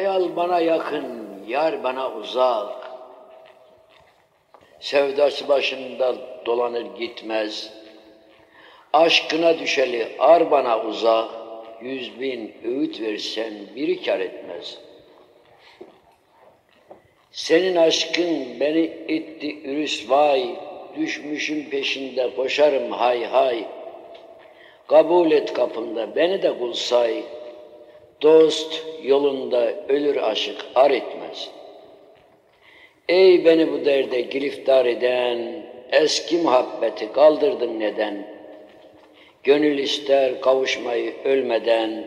Hayal bana yakın, yar bana uzak. Sevdası başında dolanır gitmez. Aşkına düşeli ar bana uzak. Yüz bin öğüt versen biri kar etmez. Senin aşkın beni etti ürüsvay. Düşmüşüm peşinde koşarım hay hay. Kabul et kapında beni de kul say. Dost yolunda ölür aşık ar etmez. Ey beni bu derde giriftar eden, eski muhabbeti kaldırdın neden? Gönül ister kavuşmayı ölmeden,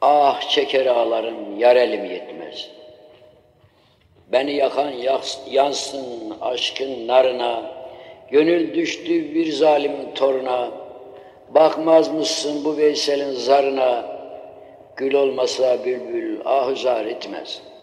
ah çeker ağlarım yar elim yetmez. Beni yakan yansın aşkın narına, gönül düştü bir zalimin toruna, Bakmaz mısın bu Veysel'in zarına, gül olmasa bülbül ahuzar etmez.''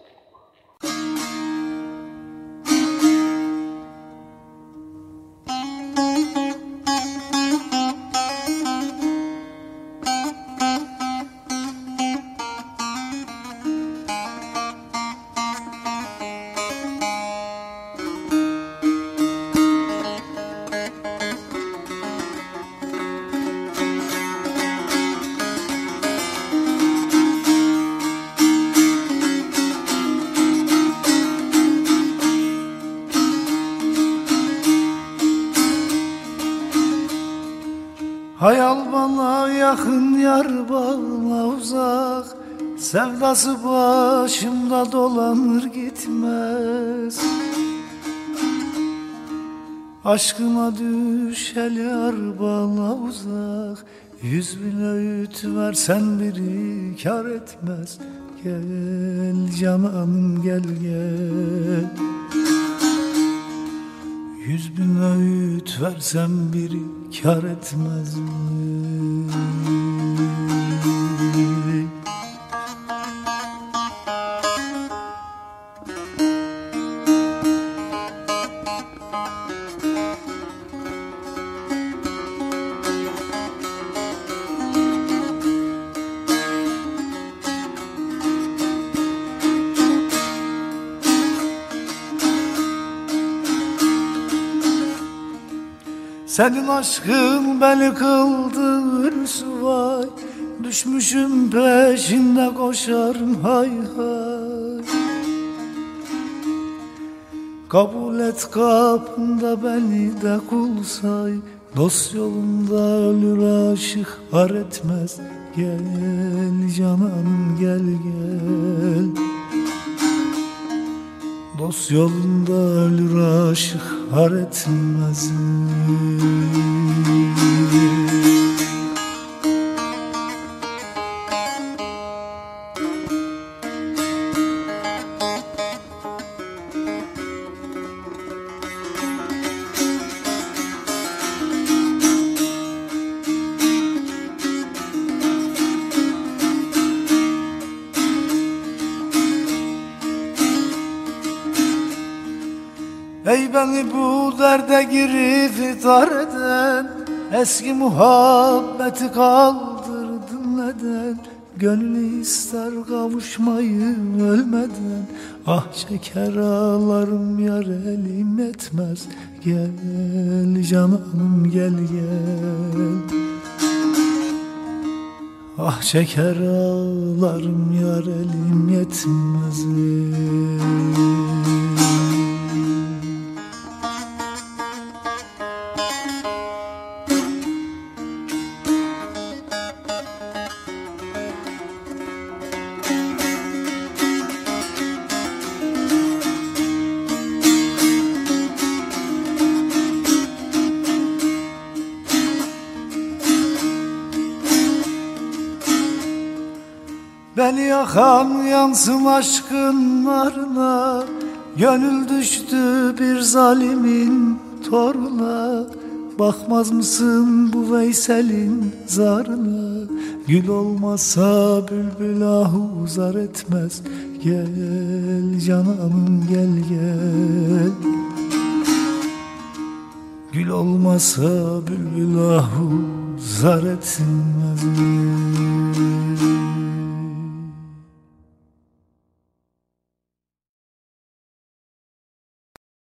Hayal bana yakın yar bana uzak. Sevdası başımda dolanır gitmez. Aşkıma düşel yar bana uzak. Yüz bin öğüt versen biri kar etmez. Gel canım gel gel Yüz bin öğüt versem biri kar etmez mi? Senin aşkın beni kıldı rüsvay Düşmüşüm peşinde koşarım hay hay. Kabul et kapında beni de kul say. Dost yolunda ölür aşık har etmez. Gel canım gel gel Dost yolunda ölür aşık har etmez Ey beni bu derde giriftar eden Eski muhabbeti kaldırdın neden? Gönlü ister kavuşmayı ölmeden Ah çeker ağlarım yar elim etmez. Gel canım gel gel. Ah çeker ağlarım yar elim yetmez Beni yakan yansın aşkın narına Gönül düştü bir zalimin toruna. Bakmaz mısın bu Veysel'in zarına? Gül olmasa bülbül ahuzar etmez. Gel canım gel gel. Gül olmasa bülbül ahuzar etmez